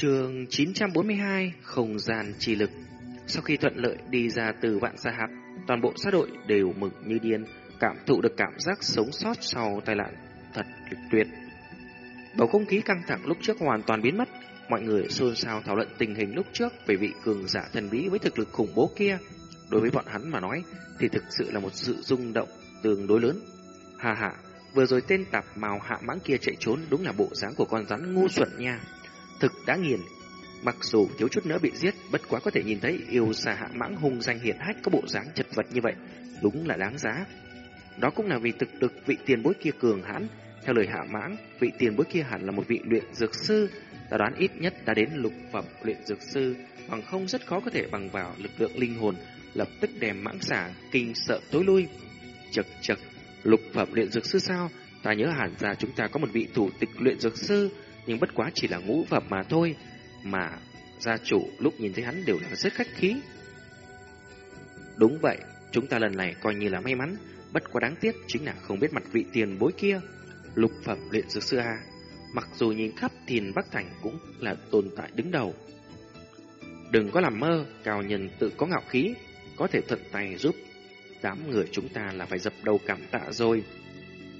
Trường 942 Không gian trì lực. Sau khi thuận lợi đi ra từ vạn xa hạp, Toàn bộ xã đội đều mừng như điên, Cảm thụ được cảm giác sống sót sau tai nạn Thật tuyệt Bầu không khí căng thẳng lúc trước hoàn toàn biến mất, Mọi người xôn xao thảo luận tình hình lúc trước Về vị cường giả thần bí với thực lực khủng bố kia. Đối với bọn hắn mà nói, Thì thực sự là một sự rung động tương đối lớn. Hà hà Vừa rồi tên tạp màu hạ mãng kia chạy trốn Đúng là bộ dáng của con rắn ngu xuẩn nha. Thực đã nghiền. Mặc dù thiếu chút nữa bị giết, Bất quá có thể nhìn thấy yêu xà hạ mãng hung danh hiển hách Có bộ dáng chật vật như vậy, Đúng là đáng giá. Đó cũng là vì thực lực vị tiền bối kia cường hãn. Theo lời hạ mãng, Vị tiền bối kia hẳn là một vị luyện dược sư, Ta đoán ít nhất đã đến lục phẩm luyện dược sư, Bằng không rất khó có thể bằng vào lực lượng linh hồn, Lập tức đem mãng xả kinh sợ tối lui. Chật chật Lục phẩm luyện dược sư sao? Ta nhớ hẳn ra chúng ta có một vị thủ tịch luyện dược sư nhưng bất quá chỉ là ngũ phẩm mà thôi, mà gia chủ lúc nhìn thấy hắn đều là rất khách khí. Đúng vậy, chúng ta lần này coi như là may mắn, bất quá đáng tiếc chính là không biết mặt vị tiền bối kia. Lục phẩm luyện dược sư A, mặc dù nhìn khắp thiền Bắc Thành cũng là tồn tại đứng đầu. Đừng có làm mơ, cao nhân tự có ngạo khí, có thể thuận tay giúp đám người chúng ta là phải dập đầu cảm tạ rồi.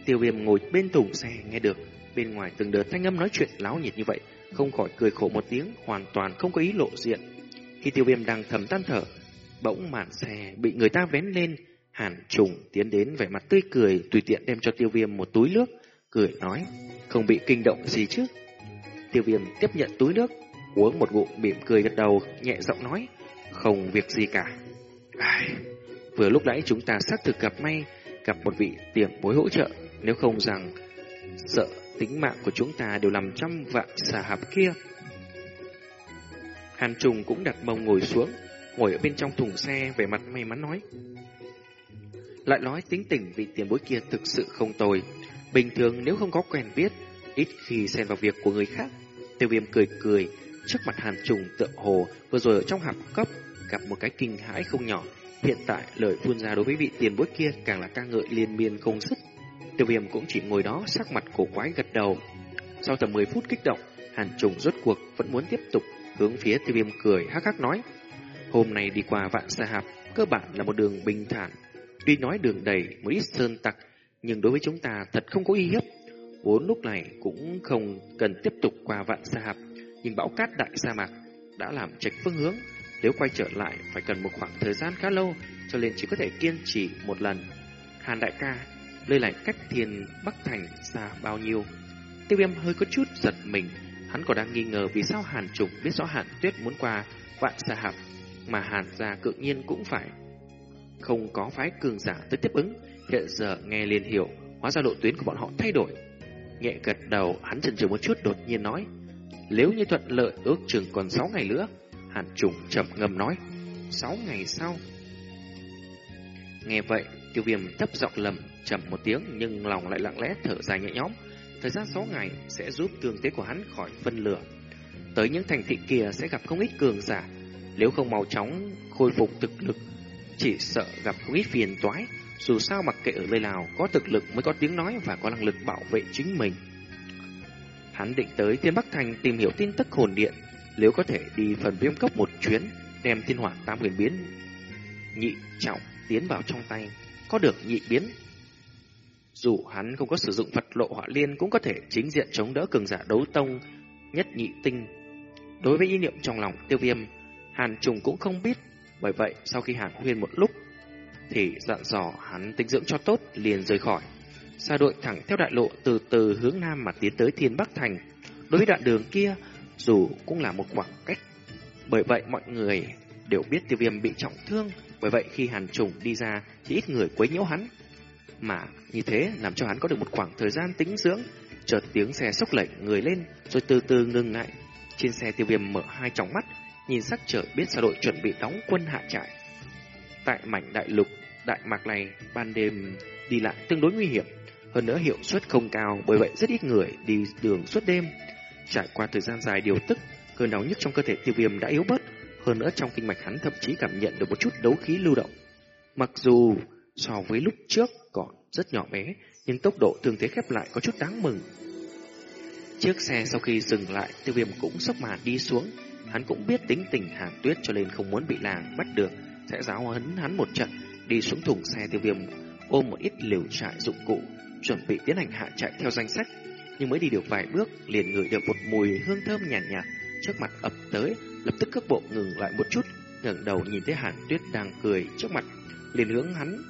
Tiêu viêm ngồi bên thùng xe nghe được Bên ngoài từng đợt thanh âm nói chuyện láo nhiệt như vậy, không khỏi cười khổ một tiếng, hoàn toàn không có ý lộ diện. Khi tiêu viêm đang thầm tan thở, bỗng màn xe bị người ta vén lên, hàn trùng tiến đến vẻ mặt tươi cười, tùy tiện đem cho tiêu viêm một túi nước, cười nói, không bị kinh động gì chứ. Tiêu viêm tiếp nhận túi nước, uống một ngụm mỉm cười gật đầu, nhẹ giọng nói, không việc gì cả. Ai... Vừa lúc nãy chúng ta xác thực gặp may, gặp một vị tiệm bối hỗ trợ, nếu không rằng sợ tính mạng của chúng ta đều nằm trong vạn xà hạp kia. Hàn Trùng cũng đặt mông ngồi xuống, ngồi ở bên trong thùng xe vẻ mặt may mắn nói. Lại nói tính tình vị tiền bối kia thực sự không tồi. Bình thường nếu không có quen biết, ít khi xen vào việc của người khác. Tiêu viêm cười cười, trước mặt Hàn Trùng tựa hồ vừa rồi ở trong hạp cấp gặp một cái kinh hãi không nhỏ. Hiện tại lời phun ra đối với vị tiền bối kia càng là ca ngợi liên miên không dứt. Tiêu viêm cũng chỉ ngồi đó sắc mặt cổ quái gật đầu. Sau tầm 10 phút kích động, Hàn Trùng rốt cuộc vẫn muốn tiếp tục hướng phía tiêu viêm cười hắc hắc nói. Hôm nay đi qua vạn xa hạp, cơ bản là một đường bình thản. Tuy nói đường đầy một ít sơn tặc, nhưng đối với chúng ta thật không có uy hiếp. Vốn lúc này cũng không cần tiếp tục qua vạn xa hạp, nhưng bão cát đại sa mạc đã làm trạch phương hướng. Nếu quay trở lại phải cần một khoảng thời gian khá lâu, cho nên chỉ có thể kiên trì một lần. Hàn đại ca Nơi lại cách thiền Bắc Thành xa bao nhiêu? Tiêu viêm hơi có chút giật mình. Hắn còn đang nghi ngờ vì sao Hàn Trùng biết rõ Hàn Tuyết muốn qua vạn xa hạp, Mà Hàn gia cự nhiên cũng phải. Không có phái cường giả tới tiếp ứng, Hiện giờ nghe liền hiểu, Hóa ra lộ tuyến của bọn họ thay đổi. Nhẹ gật đầu, hắn chần chừ một chút, đột nhiên nói, Nếu như thuận lợi ước chừng còn 6 ngày nữa, Hàn Trùng chậm ngầm nói 6 ngày sau. Nghe vậy, Tiêu viêm thấp giọng lầm trầm một tiếng nhưng lòng lại lặng lẽ thở dài nhẹ nhõm. Thời gian 6 ngày sẽ giúp tương tế của hắn khỏi phân lửa. Tới những thành thị kia sẽ gặp không ít cường giả. Nếu không mau chóng khôi phục thực lực, chỉ sợ gặp không ít phiền toái. Dù sao mặc kệ ở nơi nào, có thực lực mới có tiếng nói và có năng lực bảo vệ chính mình. Hắn định tới Thiên Bắc Thành tìm hiểu tin tức hồn điện. Nếu có thể đi phần viêm cốc một chuyến, đem thiên hỏa tam huyền biến nhị trọng tiến vào trong tay, có được nhị biến dù hắn không có sử dụng Phật lộ hỏa liên cũng có thể chính diện chống đỡ cường giả đấu tông nhất nhị tinh. Đối với ý niệm trong lòng tiêu viêm, Hàn Trùng cũng không biết. Bởi vậy, sau khi Hàn Huyên một lúc, thì dặn dò hắn tinh dưỡng cho tốt liền rời khỏi. Xa đội thẳng theo đại lộ từ từ hướng nam mà tiến tới Thiên Bắc Thành. Đối với đoạn đường kia, dù cũng là một khoảng cách. Bởi vậy mọi người đều biết tiêu viêm bị trọng thương. Bởi vậy khi Hàn Trùng đi ra thì ít người quấy nhiễu hắn. Mà như thế làm cho hắn có được một khoảng thời gian tính dưỡng. Chợt tiếng xe sốc lệnh người lên rồi từ từ ngừng lại. Trên xe tiêu viêm mở hai tròng mắt, nhìn sắc trời biết sao đội chuẩn bị đóng quân hạ trại. Tại mảnh đại lục, đại mạc này ban đêm đi lại tương đối nguy hiểm. Hơn nữa hiệu suất không cao, bởi vậy rất ít người đi đường suốt đêm. Trải qua thời gian dài điều tức, cơn đau nhức trong cơ thể tiêu viêm đã yếu bớt. Hơn nữa trong kinh mạch hắn thậm chí cảm nhận được một chút đấu khí lưu động. Mặc dù so với lúc trước rất nhỏ bé, nhưng tốc độ thường thế khép lại có chút đáng mừng. Chiếc xe sau khi dừng lại, tiêu viêm cũng sốc màn đi xuống. Hắn cũng biết tính tình hàn tuyết cho nên không muốn bị làng bắt được, sẽ giáo hấn hắn một trận, đi xuống thùng xe tiêu viêm, ôm một ít liều trại dụng cụ, chuẩn bị tiến hành hạ chạy theo danh sách. Nhưng mới đi được vài bước, liền ngửi được một mùi hương thơm nhàn nhạt, nhạt, trước mặt ập tới, lập tức cước bộ ngừng lại một chút, ngẩng đầu nhìn thấy Hàn Tuyết đang cười trước mặt, liền hướng hắn.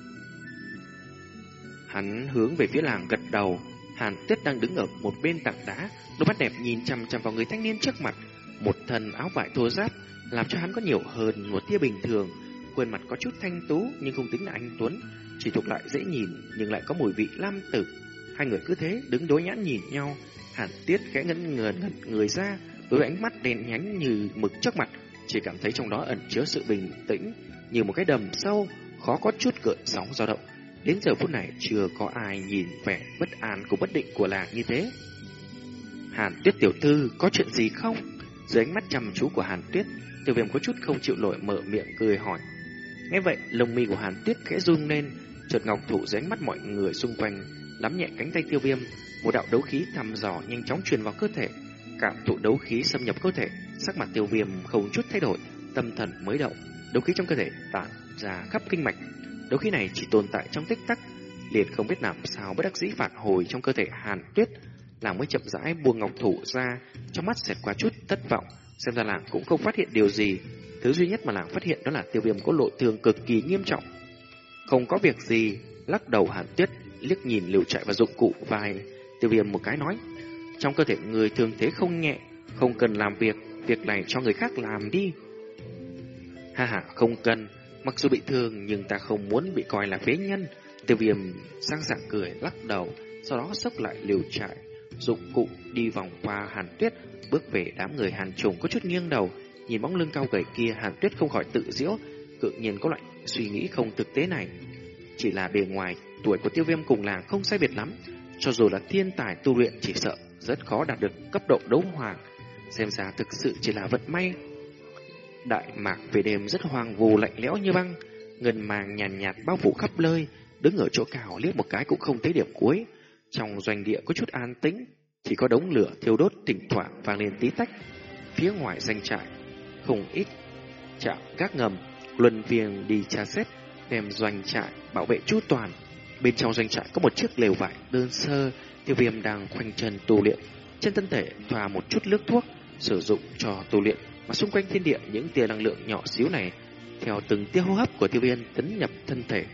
Hắn hướng về phía làng gật đầu, Hàn Tuyết đang đứng ở một bên tảng đá, đôi mắt đẹp nhìn chằm chằm vào người thanh niên trước mặt, một thân áo vải thô ráp, làm cho hắn có nhiều hơn một tia bình thường, khuôn mặt có chút thanh tú nhưng không tính là anh tuấn, chỉ thuộc lại dễ nhìn nhưng lại có mùi vị lam tử. Hai người cứ thế đứng đối nhãn nhìn nhau, Hàn Tuyết khẽ ngẩn ngẩn người ra, với ánh mắt đen nhánh như mực trước mặt, chỉ cảm thấy trong đó ẩn chứa sự bình tĩnh, như một cái đầm sâu, khó có chút gợn sóng dao động. Đến giờ phút này chưa có ai nhìn vẻ bất an của bất định của làng như thế. Hàn Tuyết tiểu thư có chuyện gì không? Dưới ánh mắt chăm chú của Hàn Tuyết, Tiểu Viêm có chút không chịu nổi mở miệng cười hỏi. Nghe vậy, lông mi của Hàn Tuyết khẽ run lên, chợt ngọc thủ dưới ánh mắt mọi người xung quanh, nắm nhẹ cánh tay Tiêu Viêm, một đạo đấu khí thăm dò nhanh chóng truyền vào cơ thể, cảm thụ đấu khí xâm nhập cơ thể, sắc mặt Tiêu Viêm không chút thay đổi, tâm thần mới động, đấu khí trong cơ thể tản ra khắp kinh mạch. Đấu khí này chỉ tồn tại trong tích tắc, liền không biết làm sao bất đắc dĩ phản hồi trong cơ thể Hàn Tuyết, làng mới chậm rãi buông ngọc thủ ra, trong mắt xẹt qua chút thất vọng, xem ra làng cũng không phát hiện điều gì. Thứ duy nhất mà làng phát hiện đó là tiêu viêm có lộ thương cực kỳ nghiêm trọng. Không có việc gì, lắc đầu hàn tuyết, liếc nhìn liều chạy và dụng cụ vài tiêu viêm một cái nói. Trong cơ thể người thường thế không nhẹ, không cần làm việc, việc này cho người khác làm đi. Ha ha, không cần, mặc dù bị thương nhưng ta không muốn bị coi là phế nhân. Tiêu viêm sang sảng cười lắc đầu, sau đó sốc lại liều trại, dụng cụ đi vòng qua hàn tuyết, bước về đám người hàn trùng có chút nghiêng đầu, nhìn bóng lưng cao gầy kia hàn tuyết không khỏi tự diễu, tự nhiên có loại suy nghĩ không thực tế này. Chỉ là bề ngoài, tuổi của tiêu viêm cùng làng không sai biệt lắm, cho dù là thiên tài tu luyện chỉ sợ rất khó đạt được cấp độ đấu hoàng, xem ra thực sự chỉ là vận may. Đại mạc về đêm rất hoang vù lạnh lẽo như băng, ngân màng nhàn nhạt, nhạt bao phủ khắp nơi, đứng ở chỗ cao liếc một cái cũng không thấy điểm cuối. Trong doanh địa có chút an tĩnh, chỉ có đống lửa thiêu đốt thỉnh thoảng vang lên tí tách. Phía ngoài danh trại, không ít trạm gác ngầm, luân phiên đi tra xét, đem doanh trại bảo vệ chu toàn. Bên trong doanh trại có một chiếc lều vải đơn sơ, tiêu viêm đang khoanh chân tu luyện. Trên thân thể thoa một chút nước thuốc, sử dụng cho tu luyện, mà xung quanh thiên địa những tia năng lượng nhỏ xíu này, theo từng tia hô hấp của tiêu viêm tấn nhập thân thể.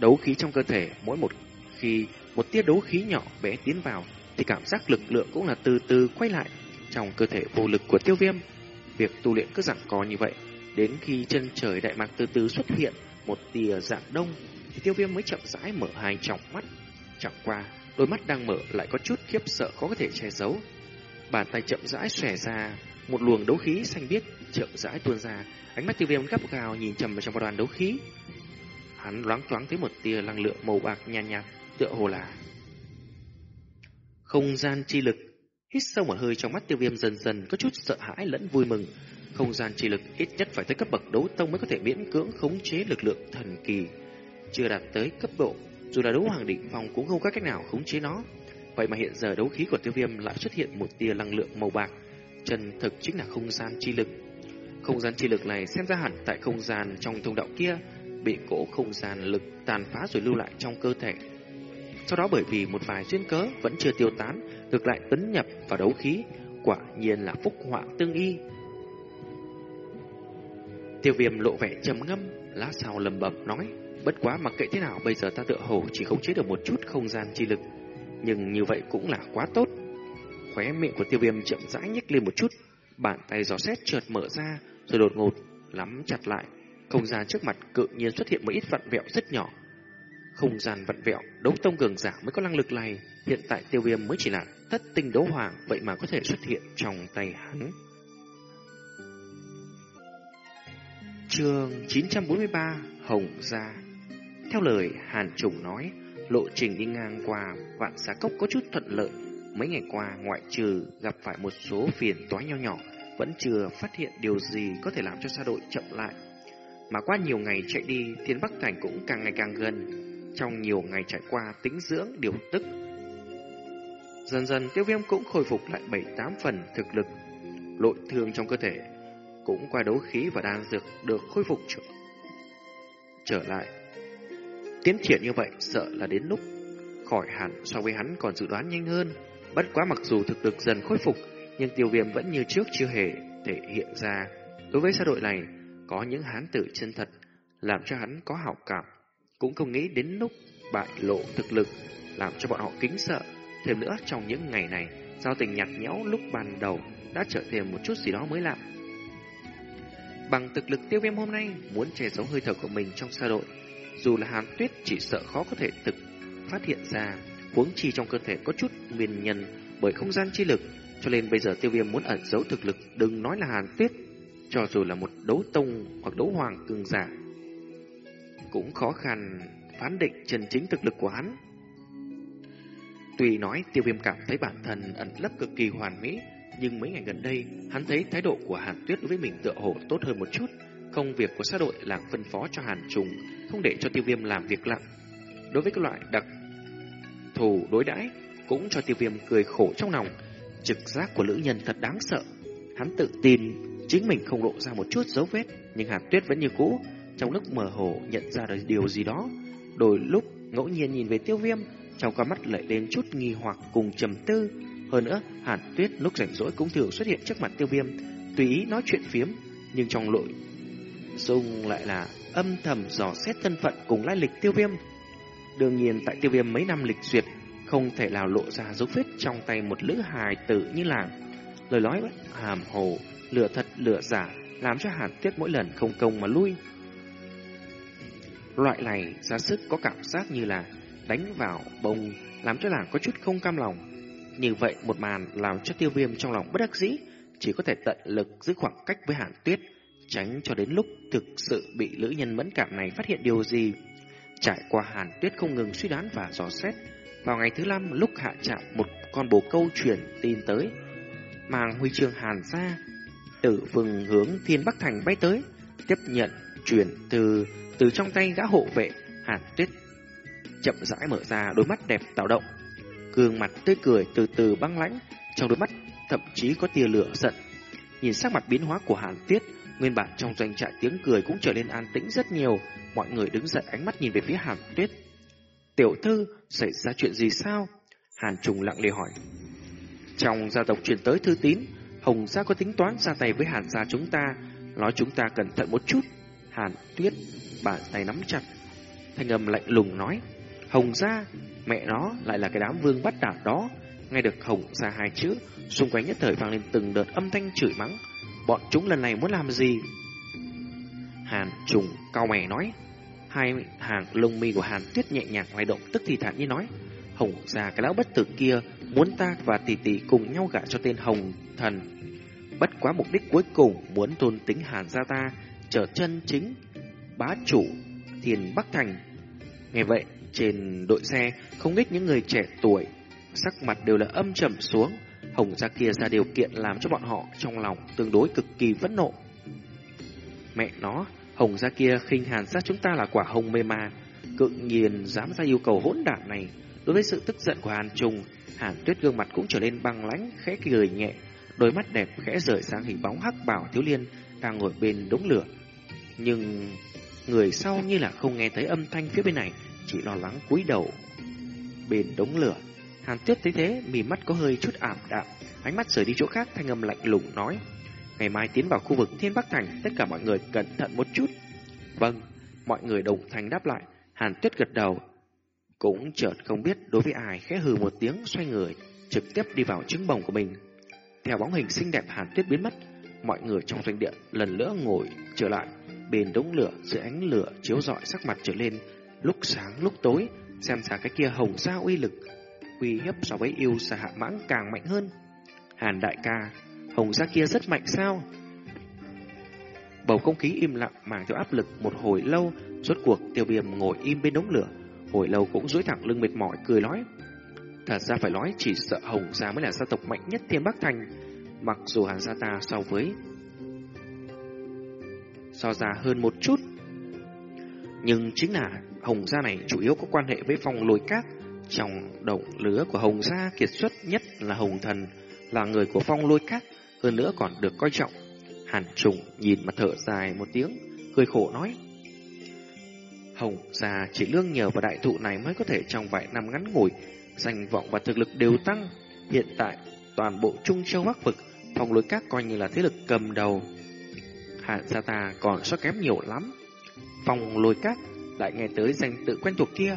Đấu khí trong cơ thể mỗi một khi một tia đấu khí nhỏ bé tiến vào thì cảm giác lực lượng cũng là từ từ quay lại trong cơ thể vô lực của tiêu viêm. Việc tu luyện cứ dặn có như vậy, đến khi chân trời đại mạc từ từ xuất hiện một tia dạng đông thì tiêu viêm mới chậm rãi mở hai tròng mắt. Chẳng qua, đôi mắt đang mở lại có chút khiếp sợ khó có thể che giấu. Bàn tay chậm rãi xòe ra, một luồng đấu khí xanh biếc chậm rãi tuôn ra, ánh mắt tiêu viêm gấp gào nhìn chầm vào trong đoàn đấu khí. Hắn loáng choáng thấy một tia năng lượng màu bạc nhàn nhạt, nhạt tựa hồ là không gian chi lực. Hít sâu một hơi trong mắt tiêu viêm dần dần có chút sợ hãi lẫn vui mừng. Không gian chi lực ít nhất phải tới cấp bậc đấu tông mới có thể miễn cưỡng khống chế lực lượng thần kỳ. Chưa đạt tới cấp độ, dù là đấu hoàng đỉnh phòng cũng không có cách nào khống chế nó. Vậy mà hiện giờ đấu khí của tiêu viêm lại xuất hiện một tia năng lượng màu bạc. Chân thực chính là không gian chi lực. Không gian chi lực này xem ra hẳn tại không gian trong thông đạo kia, bị cỗ không gian lực tàn phá rồi lưu lại trong cơ thể. Sau đó bởi vì một vài duyên cớ vẫn chưa tiêu tán, ngược lại tấn nhập vào đấu khí, quả nhiên là phúc họa tương y. Tiêu viêm lộ vẻ trầm ngâm, lá sau lầm bầm nói, bất quá mặc kệ thế nào bây giờ ta tựa hồ chỉ không chế được một chút không gian chi lực, nhưng như vậy cũng là quá tốt. Khóe miệng của tiêu viêm chậm rãi nhếch lên một chút, bàn tay gió xét trượt mở ra, rồi đột ngột lắm chặt lại. Không gian trước mặt cự nhiên xuất hiện một ít vặn vẹo rất nhỏ, không gian vặn vẹo, đấu tông cường giả mới có năng lực này. Hiện tại tiêu viêm mới chỉ là thất tinh đấu hoàng, vậy mà có thể xuất hiện trong tay hắn. Trường 943 Hồng Gia Theo lời Hàn Trùng nói, lộ trình đi ngang qua vạn xá cốc có chút thuận lợi. Mấy ngày qua, ngoại trừ gặp phải một số phiền toái nho nhỏ, vẫn chưa phát hiện điều gì có thể làm cho xa đội chậm lại. Mà qua nhiều ngày chạy đi, Thiên Bắc Thành cũng càng ngày càng gần, trong nhiều ngày trải qua tính dưỡng điều tức. Dần dần tiêu viêm cũng khôi phục lại 7-8 phần thực lực. Lội thương trong cơ thể cũng qua đấu khí và đan dược được khôi phục trở, trở lại. Tiến triển như vậy sợ là đến lúc khỏi hẳn so với hắn còn dự đoán nhanh hơn. Bất quá mặc dù thực lực dần khôi phục, nhưng tiêu viêm vẫn như trước chưa hề thể hiện ra. Đối với xã đội này, có những hán tử chân thật, làm cho hắn có hảo cảm. Cũng không nghĩ đến lúc bại lộ thực lực, làm cho bọn họ kính sợ. Thêm nữa, trong những ngày này, giao tình nhạt nhẽo lúc ban đầu đã trở thêm một chút gì đó mới lạ. Bằng thực lực tiêu viêm hôm nay, muốn che giấu hơi thở của mình trong xã đội, dù là hàn tuyết chỉ sợ khó có thể thực phát hiện ra, huống chi trong cơ thể có chút nguyên nhân bởi không gian chi lực, cho nên bây giờ tiêu viêm muốn ẩn giấu thực lực, đừng nói là hàn tuyết, cho dù là một đấu tông hoặc đấu hoàng cường giả, cũng khó khăn phán định chân chính thực lực của hắn. Tuy nói tiêu viêm cảm thấy bản thân ẩn lấp cực kỳ hoàn mỹ, nhưng mấy ngày gần đây, hắn thấy thái độ của Hàn Tuyết đối với mình tựa hồ tốt hơn một chút. Công việc của sát đội là phân phó cho Hàn Trùng, không để cho tiêu viêm làm việc lặng. Đối với các loại đặc thù đối đãi cũng cho tiêu viêm cười khổ trong lòng. Trực giác của nữ nhân thật đáng sợ. Hắn tự tin chính mình không lộ ra một chút dấu vết, nhưng Hàn Tuyết vẫn như cũ, trong lúc mơ hồ nhận ra được điều gì đó. Đôi lúc ngẫu nhiên nhìn về tiêu viêm, trong con mắt lại lên chút nghi hoặc cùng trầm tư. Hơn nữa, Hàn Tuyết lúc rảnh rỗi cũng thường xuất hiện trước mặt tiêu viêm, tùy ý nói chuyện phiếm, nhưng trong nội dung lại là âm thầm dò xét thân phận cùng lai lịch tiêu viêm. Đương nhiên tại tiêu viêm mấy năm lịch duyệt, không thể nào lộ ra dấu vết trong tay một lữ hài tử như là lời nói hàm hồ, lửa thật lửa giả, làm cho Hàn Tuyết mỗi lần không công mà lui. Loại này ra sức có cảm giác như là đánh vào bông, làm cho nàng có chút không cam lòng. Như vậy một màn làm cho tiêu viêm trong lòng bất đắc dĩ, chỉ có thể tận lực giữ khoảng cách với Hàn Tuyết, tránh cho đến lúc thực sự bị lữ nhân mẫn cảm này phát hiện điều gì. Trải qua Hàn Tuyết không ngừng suy đoán và dò xét, vào ngày thứ năm lúc hạ chạm một con bồ câu chuyển tin tới, mang huy chương Hàn ra, tử vừng hướng thiên bắc thành bay tới, tiếp nhận chuyển từ từ trong tay gã hộ vệ Hàn Tuyết chậm rãi mở ra đôi mắt đẹp tạo động, gương mặt tươi cười từ từ băng lãnh, trong đôi mắt thậm chí có tia lửa giận. Nhìn sắc mặt biến hóa của Hàn Tuyết, nguyên bản trong doanh trại tiếng cười cũng trở nên an tĩnh rất nhiều, mọi người đứng dậy ánh mắt nhìn về phía Hàn Tuyết. Tiểu thư, xảy ra chuyện gì sao? Hàn Trùng lặng lẽ hỏi. Trong gia tộc truyền tới thư tín, Hồng gia có tính toán ra tay với Hàn gia chúng ta, nói chúng ta cẩn thận một chút. Hàn Tuyết, bàn tay nắm chặt. Thanh âm lạnh lùng nói, Hồng gia, mẹ nó lại là cái đám vương bắt đản đó. Nghe được Hồng gia hai chữ, xung quanh nhất thời vang lên từng đợt âm thanh chửi mắng. Bọn chúng lần này muốn làm gì? Hàn trùng cao mày nói. Hai hàng lông mi của Hàn tuyết nhẹ nhàng lay động tức thì thản như nói. Hồng già cái lão bất tử kia muốn ta và tỷ tỷ cùng nhau gả cho tên Hồng thần. Bất quá mục đích cuối cùng muốn tôn tính Hàn gia ta trở chân chính bá chủ thiền Bắc Thành. Nghe vậy, trên đội xe, không ít những người trẻ tuổi, sắc mặt đều là âm trầm xuống. Hồng gia kia ra điều kiện làm cho bọn họ trong lòng tương đối cực kỳ phẫn nộ. Mẹ nó, Hồng gia kia khinh hàn sát chúng ta là quả hồng mê ma, cự nhiên dám ra yêu cầu hỗn đản này. Đối với sự tức giận của Hàn Trung, Hàn Tuyết gương mặt cũng trở nên băng lãnh, khẽ cười nhẹ, đôi mắt đẹp khẽ rời sang hình bóng hắc bảo thiếu liên đang ngồi bên đống lửa. Nhưng người sau như là không nghe thấy âm thanh phía bên này, chỉ lo lắng cúi đầu bên đống lửa. Hàn Tuyết thấy thế, mỉ mắt có hơi chút ảm đạm, ánh mắt rời đi chỗ khác, thanh âm lạnh lùng nói: "Ngày mai tiến vào khu vực Thiên Bắc Thành, tất cả mọi người cẩn thận một chút." "Vâng." Mọi người đồng thanh đáp lại, Hàn Tuyết gật đầu, cũng chợt không biết đối với ai khẽ hừ một tiếng xoay người, trực tiếp đi vào trứng bồng của mình. Theo bóng hình xinh đẹp Hàn Tuyết biến mất, mọi người trong doanh địa lần nữa ngồi trở lại bên đống lửa dưới ánh lửa chiếu rọi sắc mặt trở lên lúc sáng lúc tối, xem ra cái kia hồng sao uy lực, uy hiếp so với yêu xà hạ mãng càng mạnh hơn. Hàn đại ca, hồng gia kia rất mạnh sao? Bầu không khí im lặng mang theo áp lực một hồi lâu, rốt cuộc tiêu viêm ngồi im bên đống lửa, hồi lâu cũng duỗi thẳng lưng mệt mỏi cười nói. Thật ra phải nói chỉ sợ hồng gia mới là gia tộc mạnh nhất thiên bắc thành, mặc dù hàn gia ta so với so ra hơn một chút nhưng chính là Hồng gia này chủ yếu có quan hệ với phong lôi cát. Trong động lứa của Hồng Gia kiệt xuất nhất là Hồng Thần, là người của phong lôi các, hơn nữa còn được coi trọng. Hàn trùng nhìn mà thở dài một tiếng, cười khổ nói. Hồng Gia chỉ lương nhờ vào đại thụ này mới có thể trong vài năm ngắn ngủi, danh vọng và thực lực đều tăng. Hiện tại, toàn bộ Trung Châu Bắc Vực, phong lôi các coi như là thế lực cầm đầu. Hàn Gia ta còn sót kém nhiều lắm. Phong lôi các lại nghe tới danh tự quen thuộc kia.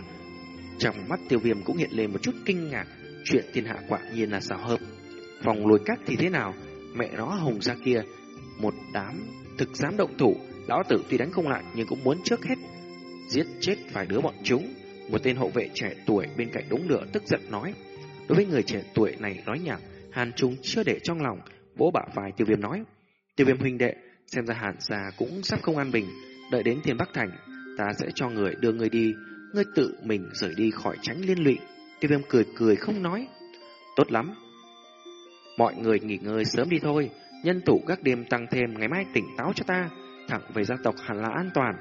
Trong mắt tiêu viêm cũng hiện lên một chút kinh ngạc, chuyện thiên hạ quả nhiên là xảo hợp. vòng lôi cắt thì thế nào? Mẹ nó hồng ra kia, một đám thực dám động thủ, lão tử tuy đánh không lại nhưng cũng muốn trước hết giết chết vài đứa bọn chúng. Một tên hộ vệ trẻ tuổi bên cạnh đống lửa tức giận nói. Đối với người trẻ tuổi này nói nhảm, Hàn Trung chưa để trong lòng, vỗ bả vai tiêu viêm nói. Tiêu viêm huynh đệ, xem ra Hàn già cũng sắp không an bình, đợi đến thiên Bắc Thành, ta sẽ cho người đưa người đi, ngươi tự mình rời đi khỏi tránh liên lụy. Tiêu viêm cười cười không nói. Tốt lắm. Mọi người nghỉ ngơi sớm đi thôi, nhân thủ các đêm tăng thêm ngày mai tỉnh táo cho ta, thẳng về gia tộc hẳn là an toàn.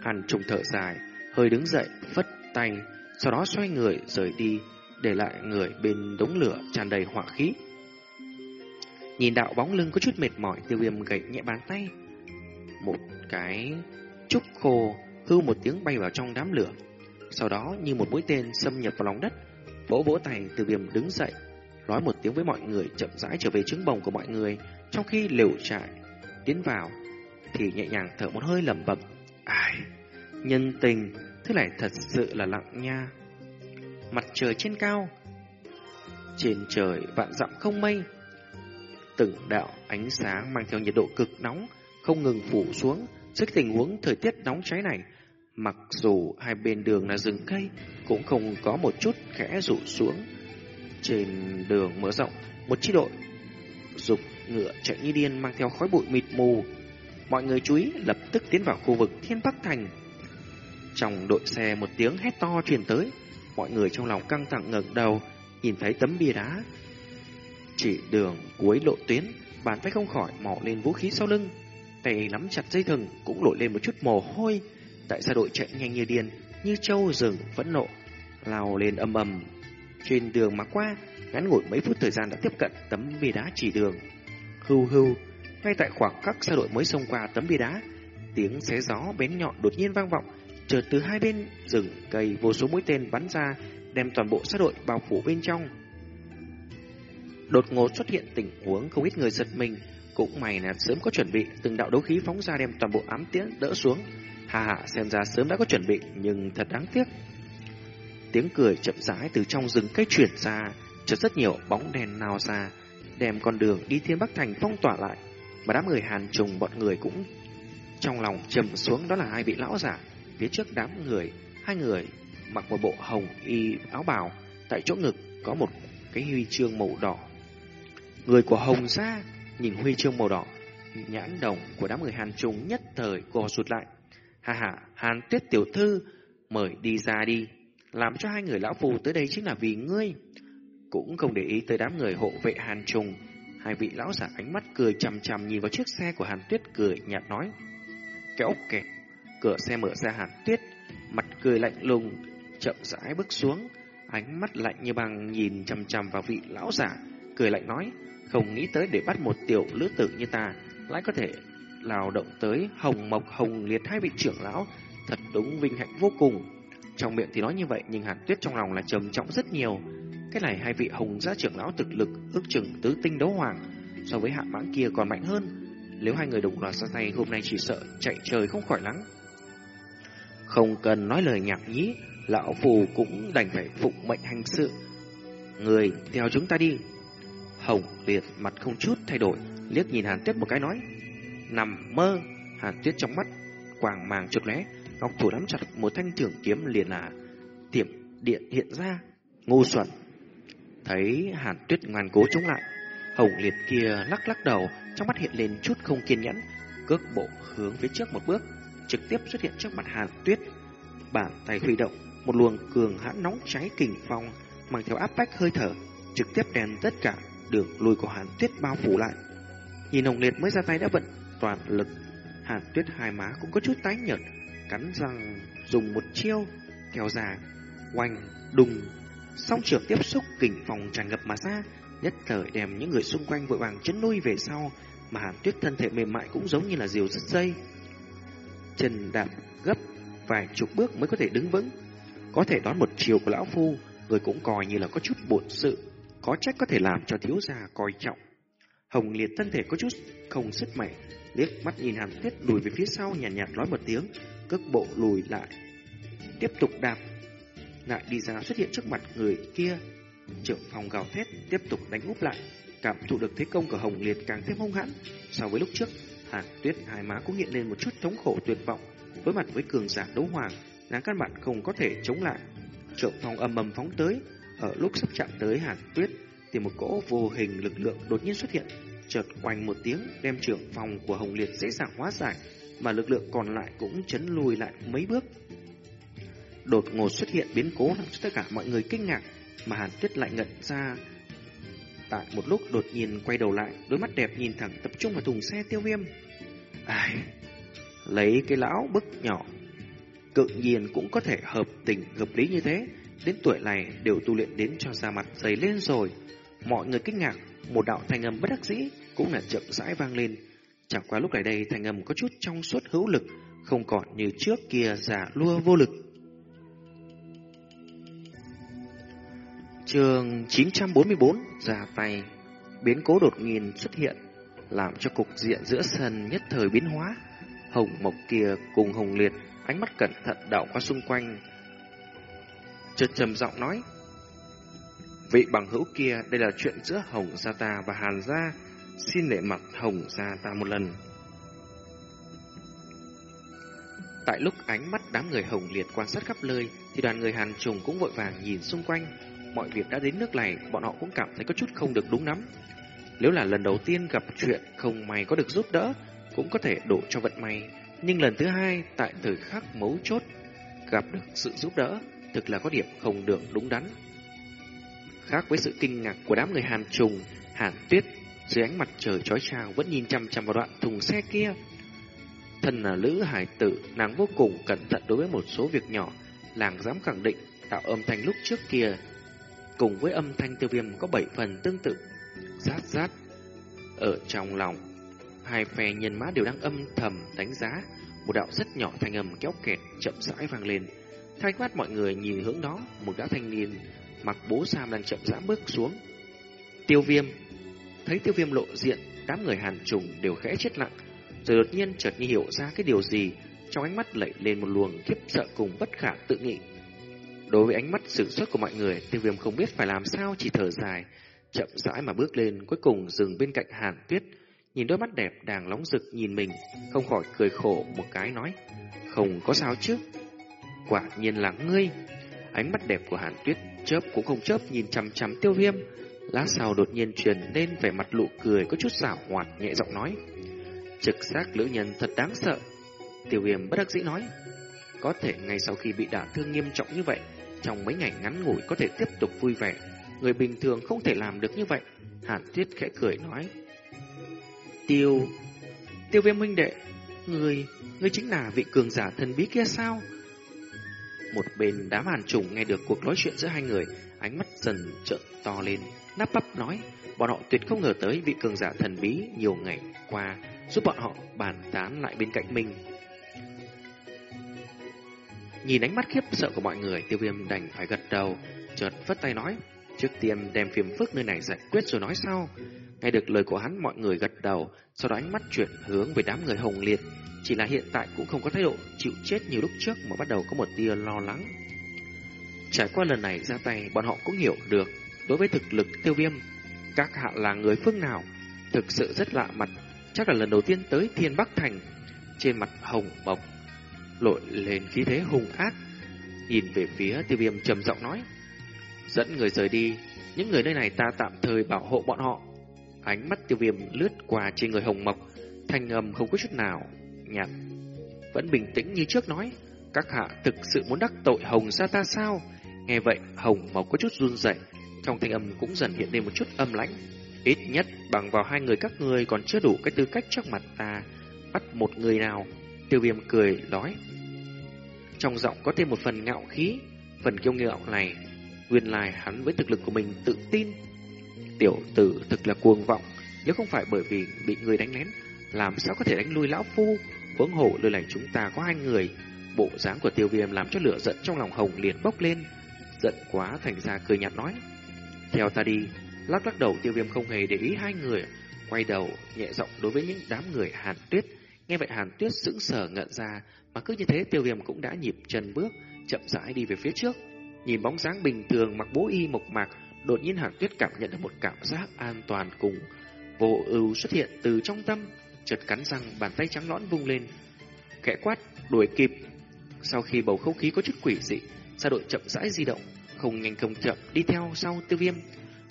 Hàn trùng thở dài, hơi đứng dậy, phất tay, sau đó xoay người rời đi, để lại người bên đống lửa tràn đầy hỏa khí. Nhìn đạo bóng lưng có chút mệt mỏi, tiêu viêm gậy nhẹ bàn tay. Một cái trúc khô hư một tiếng bay vào trong đám lửa. Sau đó như một mũi tên xâm nhập vào lòng đất, vỗ vỗ tay từ viêm đứng dậy, nói một tiếng với mọi người chậm rãi trở về trứng bồng của mọi người, trong khi liều trại tiến vào thì nhẹ nhàng thở một hơi lẩm bẩm, ai, nhân tình, thứ này thật sự là lặng nha. Mặt trời trên cao, trên trời vạn dặm không mây, từng đạo ánh sáng mang theo nhiệt độ cực nóng không ngừng phủ xuống. Dưới tình huống thời tiết nóng cháy này, mặc dù hai bên đường là rừng cây, cũng không có một chút khẽ rụ xuống. Trên đường mở rộng, một chi đội dục ngựa chạy như điên mang theo khói bụi mịt mù. Mọi người chú ý lập tức tiến vào khu vực Thiên Bắc Thành. Trong đội xe một tiếng hét to truyền tới, mọi người trong lòng căng thẳng ngẩng đầu, nhìn thấy tấm bia đá chỉ đường cuối lộ tuyến, bàn tay không khỏi mò lên vũ khí sau lưng. Tay nắm chặt dây thừng cũng nổi lên một chút mồ hôi. Tại sao đội chạy nhanh như điên, như trâu rừng vẫn nộ, lao lên âm ầm. Trên đường mà qua, ngắn ngủi mấy phút thời gian đã tiếp cận tấm bia đá chỉ đường. Hưu hưu, ngay tại khoảng khắc xa đội mới xông qua tấm bia đá, tiếng xé gió bén nhọn đột nhiên vang vọng, chợt từ hai bên rừng cây vô số mũi tên bắn ra, đem toàn bộ xa đội bao phủ bên trong. Đột ngột xuất hiện tình huống không ít người giật mình, cũng may là sớm có chuẩn bị, từng đạo đấu khí phóng ra đem toàn bộ ám tiễn đỡ xuống. Hà hạ xem ra sớm đã có chuẩn bị, nhưng thật đáng tiếc. Tiếng cười chậm rãi từ trong rừng cây chuyển ra, chợt rất nhiều bóng đèn nào ra, đem con đường đi thiên bắc thành phong tỏa lại. Mà đám người hàn trùng bọn người cũng trong lòng trầm xuống đó là hai vị lão giả. Phía trước đám người, hai người mặc một bộ hồng y áo bào, tại chỗ ngực có một cái huy chương màu đỏ Người của Hồng Gia nhìn huy chương màu đỏ, nhãn đồng của đám người Hàn trùng nhất thời co rụt lại. Hà hà, Hàn Tuyết tiểu thư, mời đi ra đi. Làm cho hai người lão phù tới đây chính là vì ngươi. Cũng không để ý tới đám người hộ vệ Hàn Trung. Hai vị lão giả ánh mắt cười chằm chằm nhìn vào chiếc xe của Hàn Tuyết cười nhạt nói. Kéo kẹt, cửa xe mở ra Hàn Tuyết, mặt cười lạnh lùng, chậm rãi bước xuống. Ánh mắt lạnh như băng nhìn chằm chằm vào vị lão giả, cười lạnh nói. Không nghĩ tới để bắt một tiểu lứa tử như ta Lại có thể lao động tới Hồng Mộc Hồng Liệt hai vị trưởng lão. Thật đúng vinh hạnh vô cùng. Trong miệng thì nói như vậy Nhưng Hàn Tuyết trong lòng là trầm trọng rất nhiều. Cái này hai vị Hồng gia trưởng lão thực lực Ước chừng tứ tinh đấu hoàng So với hạ mãng kia còn mạnh hơn. Nếu hai người đồng loạt ra tay hôm nay chỉ sợ Chạy trời không khỏi lắng. Không cần nói lời nhạc nhí Lão Phù cũng đành phải phụng mệnh hành sự. Người theo chúng ta đi. Hồng liệt mặt không chút thay đổi, liếc nhìn Hàn Tuyết một cái nói. Nằm mơ, Hàn Tuyết trong mắt, quàng màng chợt lóe, ngọc thủ nắm chặt một thanh trường kiếm liền là tiệm điện hiện ra, ngu xuẩn. Thấy Hàn Tuyết ngoan cố chống lại, Hồng liệt kia lắc lắc đầu, trong mắt hiện lên chút không kiên nhẫn, cước bộ hướng phía trước một bước, trực tiếp xuất hiện trước mặt Hàn Tuyết. Bàn tay huy động, một luồng cường hãn nóng cháy kình phong mang theo áp bách hơi thở, trực tiếp đèn tất cả đường lùi của Hàn Tuyết bao phủ lại. Nhìn Hồng Liệt mới ra tay đã vận toàn lực, Hàn Tuyết hai má cũng có chút tái nhợt, cắn răng dùng một chiêu kéo dài, oanh, đùng, Song trưởng tiếp xúc kình phòng tràn ngập mà ra, nhất thời đem những người xung quanh vội vàng chấn lui về sau, mà Hàn Tuyết thân thể mềm mại cũng giống như là diều rất dây. Chân đạp gấp vài chục bước mới có thể đứng vững. Có thể đón một chiều của lão phu, người cũng coi như là có chút bổn sự, có trách có thể làm cho thiếu gia coi trọng. Hồng Liệt thân thể có chút không sức mạnh, liếc mắt nhìn Hàn Tuyết lùi về phía sau nhàn nhạt, nhạt nói một tiếng, cước bộ lùi lại, tiếp tục đạp, lại đi ra xuất hiện trước mặt người kia. Trưởng phòng gào thét tiếp tục đánh úp lại, cảm thụ được thế công của Hồng Liệt càng thêm hung hãn. So với lúc trước, Hàn Tuyết hai má cũng hiện lên một chút thống khổ tuyệt vọng. Đối mặt với cường giả đấu hoàng, nàng căn bản không có thể chống lại. Trưởng phòng ầm ầm phóng tới, ở lúc sắp chạm tới Hàn Tuyết, thì một cỗ vô hình lực lượng đột nhiên xuất hiện, chợt oanh một tiếng đem trưởng phòng của Hồng Liệt dễ dàng hóa giải, mà lực lượng còn lại cũng chấn lùi lại mấy bước. Đột ngột xuất hiện biến cố làm cho tất cả mọi người kinh ngạc, mà Hàn Tuyết lại ngẩn ra. Tại một lúc đột nhiên quay đầu lại, đôi mắt đẹp nhìn thẳng tập trung vào thùng xe tiêu viêm. Ai, lấy cái lão bức nhỏ, Cự nhiên cũng có thể hợp tình hợp lý như thế. Đến tuổi này đều tu luyện đến cho da mặt dày lên rồi. Mọi người kinh ngạc, một đạo thanh âm bất đắc dĩ cũng là chậm rãi vang lên. Chẳng qua lúc này đây thanh âm có chút trong suốt hữu lực, không còn như trước kia giả lua vô lực. Trường 944 giả tay, biến cố đột nhiên xuất hiện, làm cho cục diện giữa sân nhất thời biến hóa. Hồng Mộc kia cùng Hồng Liệt, ánh mắt cẩn thận đảo qua xung quanh. Chợt trầm giọng nói, Vị bằng hữu kia, đây là chuyện giữa Hồng Gia ta và Hàn Gia, xin để mặt Hồng Gia ta một lần. Tại lúc ánh mắt đám người Hồng Liệt quan sát khắp nơi, thì đoàn người Hàn Trùng cũng vội vàng nhìn xung quanh. Mọi việc đã đến nước này, bọn họ cũng cảm thấy có chút không được đúng lắm. Nếu là lần đầu tiên gặp chuyện không may có được giúp đỡ, cũng có thể đổ cho vận may. Nhưng lần thứ hai, tại thời khắc mấu chốt, gặp được sự giúp đỡ, thực là có điểm không được đúng đắn. Khác với sự kinh ngạc của đám người Hàn Trùng, Hàn Tuyết, dưới ánh mặt trời chói chang vẫn nhìn chăm chăm vào đoạn thùng xe kia. Thân là lữ hải tử, nàng vô cùng cẩn thận đối với một số việc nhỏ, nàng dám khẳng định tạo âm thanh lúc trước kia cùng với âm thanh tiêu viêm có bảy phần tương tự. Rát rát. Ở trong lòng, hai phe nhân mã đều đang âm thầm đánh giá. Một đạo rất nhỏ thanh âm kéo kẹt chậm rãi vang lên. Thay mắt mọi người nhìn hướng đó, một gã thanh niên mặc bố sam đang chậm rãi bước xuống. Tiêu viêm. Thấy tiêu viêm lộ diện, đám người hàn trùng đều khẽ chết lặng. Rồi đột nhiên chợt như hiểu ra cái điều gì, trong ánh mắt lẩy lên một luồng khiếp sợ cùng bất khả tự nghị. Đối với ánh mắt sử xuất của mọi người, tiêu viêm không biết phải làm sao chỉ thở dài, chậm rãi mà bước lên, cuối cùng dừng bên cạnh Hàn Tuyết, nhìn đôi mắt đẹp đang nóng rực nhìn mình, không khỏi cười khổ một cái nói, không có sao chứ. Quả nhiên là ngươi. Ánh mắt đẹp của Hàn Tuyết chớp cũng không chớp nhìn chằm chằm tiêu viêm. Lát sau đột nhiên truyền lên vẻ mặt lụ cười có chút xảo hoạt nhẹ giọng nói. Trực giác lữ nhân thật đáng sợ. Tiêu viêm bất đắc dĩ nói. Có thể ngay sau khi bị đả thương nghiêm trọng như vậy, trong mấy ngày ngắn ngủi có thể tiếp tục vui vẻ. Người bình thường không thể làm được như vậy. Hàn Tuyết khẽ cười nói. Tiêu... Tiêu viêm huynh đệ, người... Người chính là vị cường giả thần bí kia sao? Một bên đám hàn trùng nghe được cuộc nói chuyện giữa hai người, ánh mắt dần trợn to lên, nắp bắp nói, bọn họ tuyệt không ngờ tới vị cường giả thần bí nhiều ngày qua giúp bọn họ bàn tán lại bên cạnh mình. Nhìn ánh mắt khiếp sợ của mọi người, tiêu viêm đành phải gật đầu, chợt vất tay nói, trước tiên đem phiền phức nơi này giải quyết rồi nói sau. Nghe được lời của hắn mọi người gật đầu, sau đó ánh mắt chuyển hướng về đám người hồng liệt, chỉ là hiện tại cũng không có thái độ chịu chết như lúc trước mà bắt đầu có một tia lo lắng. Trải qua lần này ra tay, bọn họ cũng hiểu được, đối với thực lực tiêu viêm, các hạ là người phương nào, thực sự rất lạ mặt, chắc là lần đầu tiên tới Thiên Bắc Thành, trên mặt hồng bộc lội lên khí thế hùng ác. Nhìn về phía tiêu viêm trầm giọng nói. Dẫn người rời đi, những người nơi này ta tạm thời bảo hộ bọn họ. Ánh mắt tiêu viêm lướt qua trên người hồng mộc, thanh âm không có chút nào, nhạt. Vẫn bình tĩnh như trước nói, các hạ thực sự muốn đắc tội hồng ra ta sao? Nghe vậy, hồng mộc có chút run rẩy trong thanh âm cũng dần hiện lên một chút âm lãnh. Ít nhất bằng vào hai người các người còn chưa đủ cái tư cách trước mặt ta, bắt một người nào Tiêu viêm cười nói. Trong giọng có thêm một phần ngạo khí, phần kiêu ngạo này Nguyên lai hắn với thực lực của mình tự tin. Tiểu tử thực là cuồng vọng, nếu không phải bởi vì bị người đánh lén, làm sao có thể đánh lui lão phu? Huống hộ nơi này chúng ta có hai người. Bộ dáng của tiêu viêm làm cho lửa giận trong lòng hồng liền bốc lên. Giận quá thành ra cười nhạt nói. Theo ta đi, lắc lắc đầu tiêu viêm không hề để ý hai người. Quay đầu, nhẹ giọng đối với những đám người hàn tuyết. Nghe vậy hàn tuyết sững sờ ngợn ra, mà cứ như thế tiêu viêm cũng đã nhịp chân bước, chậm rãi đi về phía trước. Nhìn bóng dáng bình thường mặc bố y mộc mạc, đột nhiên hàn tuyết cảm nhận được một cảm giác an toàn cùng vô ưu xuất hiện từ trong tâm, chợt cắn răng bàn tay trắng nõn vung lên, khẽ quát đuổi kịp. Sau khi bầu không khí có chút quỷ dị, xa đội chậm rãi di động, không nhanh không chậm đi theo sau tiêu viêm.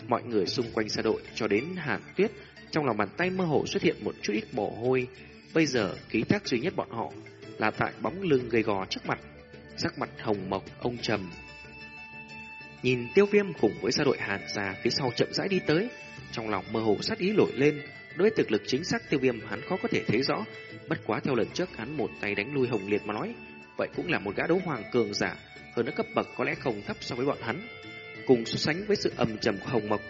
Mọi người xung quanh xa đội cho đến hàn tuyết, trong lòng bàn tay mơ hồ xuất hiện một chút ít mồ hôi. Bây giờ ký thác duy nhất bọn họ là tại bóng lưng gầy gò trước mặt, sắc mặt hồng mộc ông trầm. Nhìn tiêu viêm cùng với xa đội hàn già phía sau chậm rãi đi tới, trong lòng mơ hồ sát ý nổi lên, đối với thực lực chính xác tiêu viêm hắn khó có thể thấy rõ, bất quá theo lần trước hắn một tay đánh lui hồng liệt mà nói, vậy cũng là một gã đấu hoàng cường giả, hơn nữa cấp bậc có lẽ không thấp so với bọn hắn. Cùng so sánh với sự âm trầm của hồng mộc,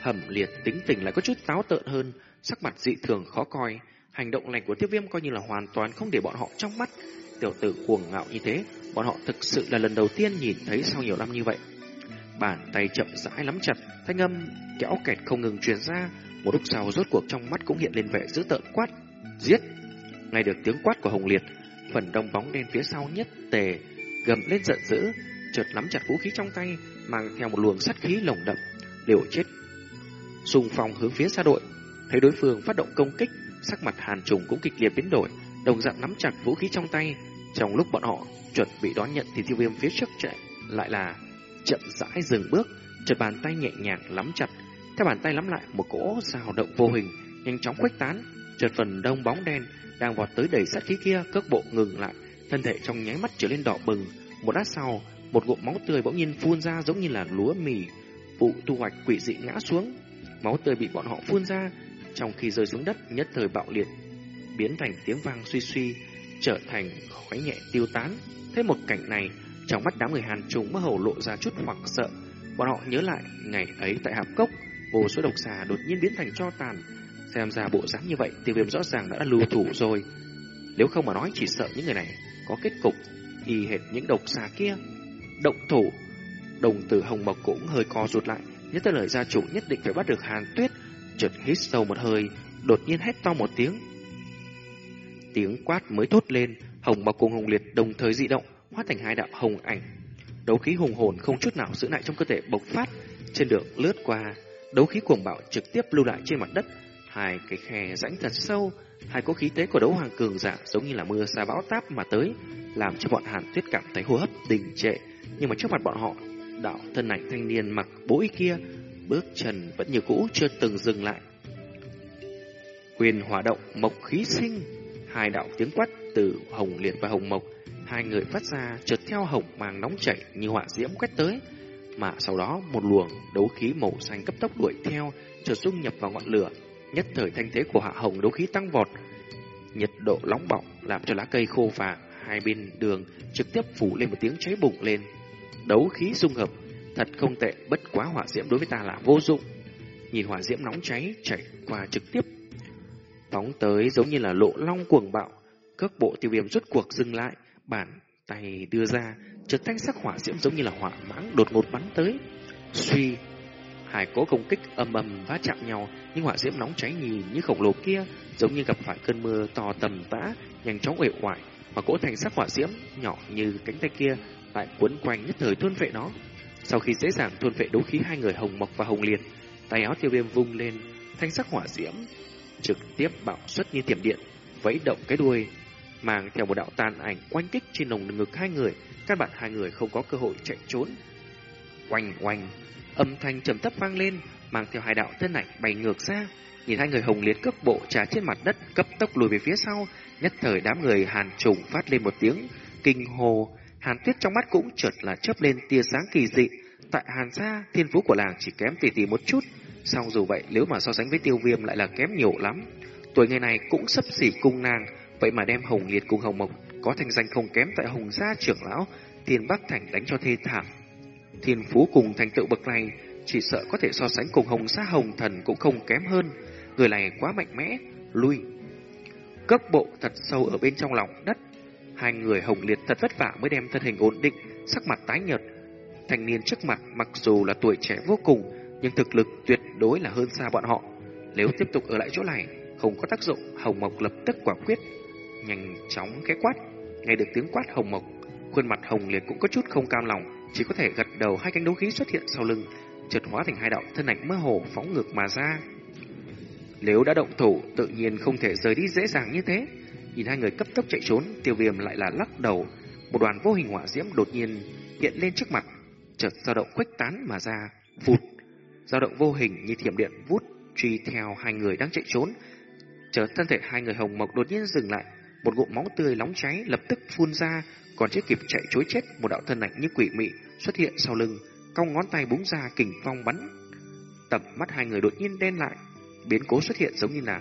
hầm liệt tính tình lại có chút táo tợn hơn, sắc mặt dị thường khó coi, hành động này của tiêu viêm coi như là hoàn toàn không để bọn họ trong mắt. Tiểu tử cuồng ngạo như thế, bọn họ thực sự là lần đầu tiên nhìn thấy sau nhiều năm như vậy. Bàn tay chậm rãi lắm chặt, thanh âm kéo kẹt không ngừng truyền ra, một lúc sau rốt cuộc trong mắt cũng hiện lên vẻ dữ tợn quát, giết. Ngay được tiếng quát của Hồng Liệt, phần đông bóng đen phía sau nhất tề gầm lên giận dữ, chợt nắm chặt vũ khí trong tay, mang theo một luồng sát khí lồng đậm, liều chết. Xung phong hướng phía xa đội, thấy đối phương phát động công kích, sắc mặt Hàn Trùng cũng kịch liệt biến đổi, đồng dạng nắm chặt vũ khí trong tay. Trong lúc bọn họ chuẩn bị đón nhận thì tiêu viêm phía trước chạy lại là chậm rãi dừng bước, chợt bàn tay nhẹ nhàng nắm chặt, theo bàn tay nắm lại một cỗ xào động vô hình nhanh chóng khuếch tán, chợt phần đông bóng đen đang vọt tới đầy sát khí kia cước bộ ngừng lại, thân thể trong nháy mắt trở lên đỏ bừng. Một lát sau, một ngụm máu tươi bỗng nhiên phun ra giống như là lúa mì vụ thu hoạch quỷ dị ngã xuống. Máu tươi bị bọn họ phun ra, trong khi rơi xuống đất nhất thời bạo liệt, biến thành tiếng vang suy suy, trở thành khói nhẹ tiêu tán. Thế một cảnh này, trong mắt đám người Hàn Trùng mơ hồ lộ ra chút hoảng sợ. Bọn họ nhớ lại ngày ấy tại Hạp Cốc, vô số độc xà đột nhiên biến thành cho tàn. Xem ra bộ dáng như vậy, tiêu viêm rõ ràng đã lưu thủ rồi. Nếu không mà nói chỉ sợ những người này có kết cục y hệt những độc xà kia. Động thủ, đồng tử hồng mộc cũng hơi co rụt lại, nhất tới lời gia chủ nhất định phải bắt được Hàn Tuyết. Chợt hít sâu một hơi, đột nhiên hét to một tiếng. Tiếng quát mới thốt lên, hồng mộc cùng hồng liệt đồng thời dị động, hóa thành hai đạo hồng ảnh. Đấu khí hùng hồn không chút nào giữ lại trong cơ thể bộc phát, trên đường lướt qua, đấu khí cuồng bạo trực tiếp lưu lại trên mặt đất, hai cái khe rãnh thật sâu, hai cỗ khí tế của đấu hoàng cường giả giống như là mưa sa bão táp mà tới, làm cho bọn Hàn Tuyết cảm thấy hô hấp đình trệ, nhưng mà trước mặt bọn họ, đạo thân ảnh thanh niên mặc bối kia, bước chân vẫn như cũ chưa từng dừng lại. Quyền hỏa động, mộc khí sinh, hai đạo tiếng quát từ hồng liệt và hồng mộc Hai người phát ra chợt theo hồng màng nóng chảy như hỏa diễm quét tới, mà sau đó một luồng đấu khí màu xanh cấp tốc đuổi theo, chợt dung nhập vào ngọn lửa. Nhất thời thanh thế của hạ hồng đấu khí tăng vọt, nhiệt độ nóng bỏng làm cho lá cây khô vàng hai bên đường trực tiếp phủ lên một tiếng cháy bùng lên. Đấu khí dung hợp, thật không tệ, bất quá hỏa diễm đối với ta là vô dụng. Nhìn hỏa diễm nóng cháy chảy qua trực tiếp phóng tới giống như là lộ long cuồng bạo, cước bộ tiêu viêm rút cuộc dừng lại, Bàn tay đưa ra, chợt thanh sắc hỏa diễm giống như là hỏa mãng đột ngột bắn tới. Suy, hai cố công kích âm ầm va chạm nhau, nhưng hỏa diễm nóng cháy nhìn như khổng lồ kia, giống như gặp phải cơn mưa to tầm tã, nhanh chóng uể oải, mà cỗ thành sắc hỏa diễm nhỏ như cánh tay kia lại cuốn quanh nhất thời thôn vệ nó. Sau khi dễ dàng thôn vệ đấu khí hai người hồng mộc và hồng liệt, tay áo tiêu viêm vung lên, thanh sắc hỏa diễm trực tiếp bạo xuất như tiềm điện, vẫy động cái đuôi mang theo một đạo tàn ảnh quanh kích trên lồng ngực hai người, các bạn hai người không có cơ hội chạy trốn. Oanh oanh, âm thanh trầm thấp vang lên, mang theo hai đạo thân ảnh bay ngược ra. Nhìn hai người hồng liệt cước bộ trà trên mặt đất, cấp tốc lùi về phía sau, nhất thời đám người hàn trùng phát lên một tiếng kinh hồ. Hàn tuyết trong mắt cũng chợt là chớp lên tia sáng kỳ dị. Tại hàn gia, thiên phú của làng chỉ kém tỷ tỷ một chút. Song dù vậy, nếu mà so sánh với tiêu viêm lại là kém nhiều lắm. Tuổi người này cũng sắp xỉ cung nàng, Vậy mà đem Hồng Liệt cùng Hồng Mộc có thành danh không kém tại Hồng Gia trưởng lão, Thiên Bắc Thành đánh cho thê thảm. thiên phú cùng thành tựu bậc này, chỉ sợ có thể so sánh cùng hồng gia hồng thần cũng không kém hơn. Người này quá mạnh mẽ, lui. Cấp bộ thật sâu ở bên trong lòng đất. Hai người hồng liệt thật vất vả mới đem thân hình ổn định, sắc mặt tái nhợt. Thanh niên trước mặt mặc dù là tuổi trẻ vô cùng, nhưng thực lực tuyệt đối là hơn xa bọn họ. Nếu tiếp tục ở lại chỗ này, không có tác dụng, Hồng Mộc lập tức quả quyết, nhanh chóng khẽ quát. Nghe được tiếng quát Hồng Mộc, khuôn mặt Hồng Liệt cũng có chút không cam lòng, chỉ có thể gật đầu hai cánh đấu khí xuất hiện sau lưng, chợt hóa thành hai đạo thân ảnh mơ hồ phóng ngược mà ra. Nếu đã động thủ, tự nhiên không thể rời đi dễ dàng như thế. Nhìn hai người cấp tốc chạy trốn, tiêu viêm lại là lắc đầu. Một đoàn vô hình hỏa diễm đột nhiên hiện lên trước mặt, chợt dao động khuếch tán mà ra, vụt. dao động vô hình như thiểm điện vút truy theo hai người đang chạy trốn. Chợt thân thể hai người hồng mộc đột nhiên dừng lại, một ngụm máu tươi nóng cháy lập tức phun ra, còn chưa kịp chạy trối chết, một đạo thân ảnh như quỷ mị xuất hiện sau lưng, cong ngón tay búng ra kình phong bắn. Tầm mắt hai người đột nhiên đen lại, biến cố xuất hiện giống như là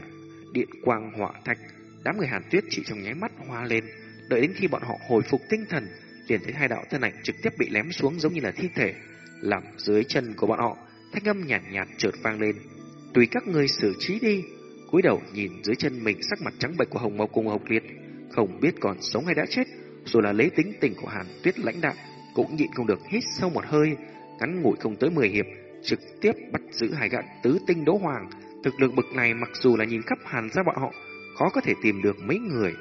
điện quang hỏa thạch. Đám người Hàn Tuyết chỉ trong nháy mắt hoa lên, đợi đến khi bọn họ hồi phục tinh thần, liền thấy hai đạo thân ảnh trực tiếp bị lém xuống giống như là thi thể, làm dưới chân của bọn họ. Thanh âm nhàn nhạt, nhạt chợt vang lên, tùy các ngươi xử trí đi cúi đầu nhìn dưới chân mình sắc mặt trắng bệch của Hồng Mộc cùng Hồng Liệt, không biết còn sống hay đã chết, dù là lấy tính tình của Hàn Tuyết lãnh đạm cũng nhịn không được hít sâu một hơi, ngắn ngủi không tới 10 hiệp, trực tiếp bắt giữ hai gã tứ tinh đấu hoàng. Thực lực bực này mặc dù là nhìn khắp Hàn ra bọn họ, khó có thể tìm được mấy người